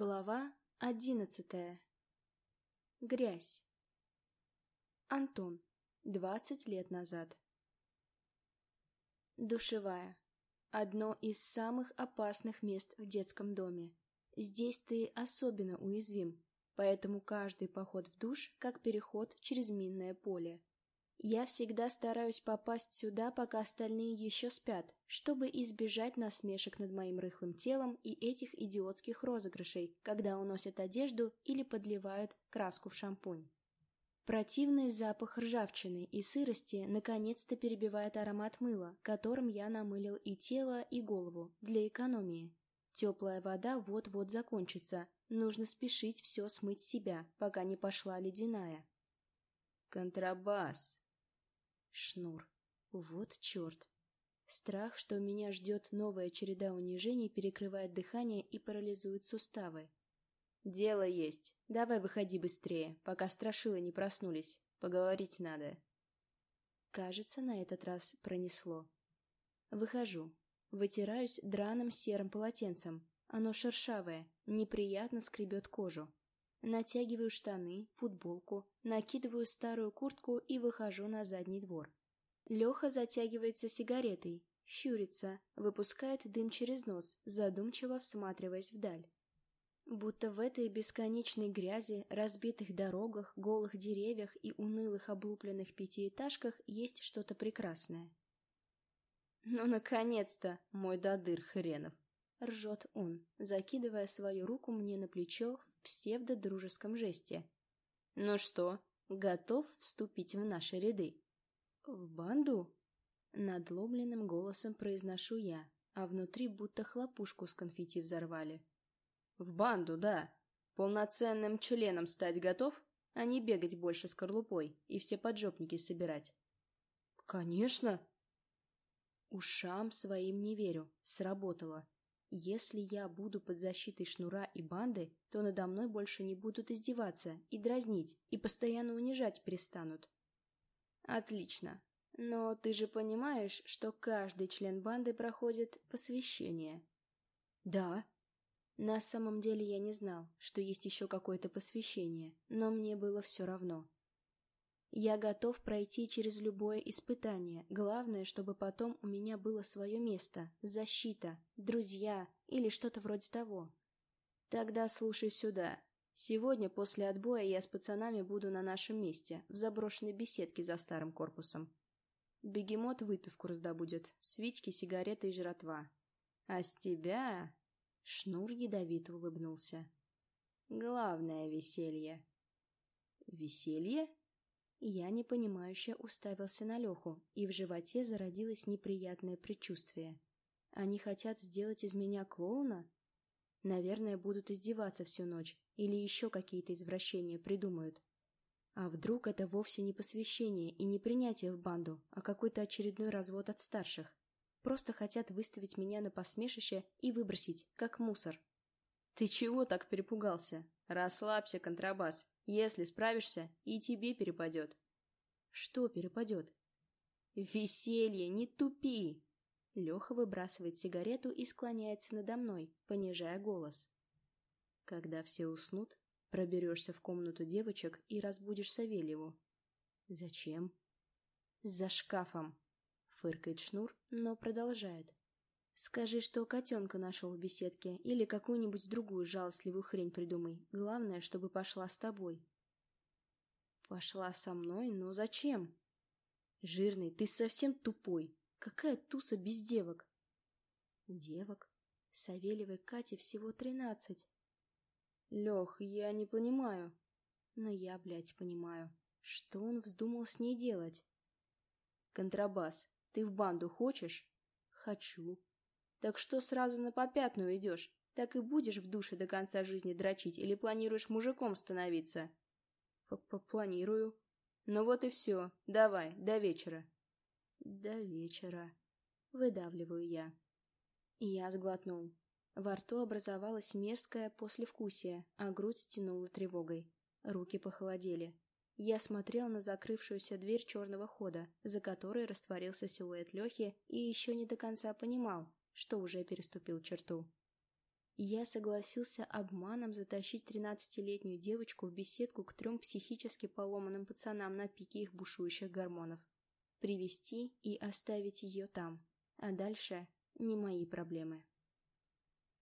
Глава одиннадцатая. Грязь. Антон. Двадцать лет назад. Душевая. Одно из самых опасных мест в детском доме. Здесь ты особенно уязвим, поэтому каждый поход в душ как переход через минное поле. Я всегда стараюсь попасть сюда, пока остальные еще спят, чтобы избежать насмешек над моим рыхлым телом и этих идиотских розыгрышей, когда уносят одежду или подливают краску в шампунь. Противный запах ржавчины и сырости наконец-то перебивает аромат мыла, которым я намылил и тело, и голову, для экономии. Теплая вода вот-вот закончится, нужно спешить все смыть с себя, пока не пошла ледяная. «Контрабас!» Шнур. Вот черт. Страх, что меня ждет новая череда унижений, перекрывает дыхание и парализует суставы. «Дело есть. Давай выходи быстрее, пока страшилы не проснулись. Поговорить надо». Кажется, на этот раз пронесло. Выхожу. Вытираюсь драным серым полотенцем. Оно шершавое, неприятно скребет кожу. Натягиваю штаны, футболку, накидываю старую куртку и выхожу на задний двор. Леха затягивается сигаретой, щурится, выпускает дым через нос, задумчиво всматриваясь вдаль. Будто в этой бесконечной грязи, разбитых дорогах, голых деревьях и унылых облупленных пятиэтажках есть что-то прекрасное. «Ну, наконец-то, мой додыр хренов!» — ржет он, закидывая свою руку мне на плечо псевдодружеском жесте. «Ну что, готов вступить в наши ряды?» «В банду?» — надломленным голосом произношу я, а внутри будто хлопушку с конфетти взорвали. «В банду, да. Полноценным членом стать готов, а не бегать больше скорлупой и все поджопники собирать?» «Конечно!» Ушам своим не верю. Сработало. Если я буду под защитой шнура и банды, то надо мной больше не будут издеваться и дразнить, и постоянно унижать перестанут. Отлично. Но ты же понимаешь, что каждый член банды проходит посвящение? Да. На самом деле я не знал, что есть еще какое-то посвящение, но мне было все равно. Я готов пройти через любое испытание. Главное, чтобы потом у меня было свое место, защита, друзья или что-то вроде того. Тогда слушай сюда. Сегодня после отбоя я с пацанами буду на нашем месте, в заброшенной беседке за старым корпусом. Бегемот выпивку раздобудет, свитьки, сигареты и жратва. А с тебя... Шнур ядовито улыбнулся. Главное веселье. Веселье? Я непонимающе уставился на Леху, и в животе зародилось неприятное предчувствие. Они хотят сделать из меня клоуна? Наверное, будут издеваться всю ночь, или еще какие-то извращения придумают. А вдруг это вовсе не посвящение и не принятие в банду, а какой-то очередной развод от старших? Просто хотят выставить меня на посмешище и выбросить, как мусор. «Ты чего так перепугался? Расслабься, контрабас. Если справишься, и тебе перепадет. Что перепадет? Веселье, не тупи! Леха выбрасывает сигарету и склоняется надо мной, понижая голос. Когда все уснут, проберешься в комнату девочек и разбудишь Савельеву. Зачем? За шкафом, фыркает Шнур, но продолжает. Скажи, что котенка нашел в беседке, или какую-нибудь другую жалостливую хрень придумай. Главное, чтобы пошла с тобой. Пошла со мной? Но зачем? Жирный, ты совсем тупой. Какая туса без девок? Девок? Савельевой Кате всего тринадцать. Лех, я не понимаю. Но я, блядь, понимаю. Что он вздумал с ней делать? Контрабас, ты в банду хочешь? Хочу. Так что сразу на попятную идешь? Так и будешь в душе до конца жизни дрочить или планируешь мужиком становиться? П -п Планирую. Ну вот и все. Давай, до вечера. До вечера. Выдавливаю я. Я сглотнул. Во рту образовалось мерзкое послевкусие, а грудь стянула тревогой. Руки похолодели. Я смотрел на закрывшуюся дверь черного хода, за которой растворился силуэт Лехи, и еще не до конца понимал, что уже переступил черту. Я согласился обманом затащить тринадцатилетнюю девочку в беседку к трем психически поломанным пацанам на пике их бушующих гормонов. Привести и оставить ее там. А дальше не мои проблемы.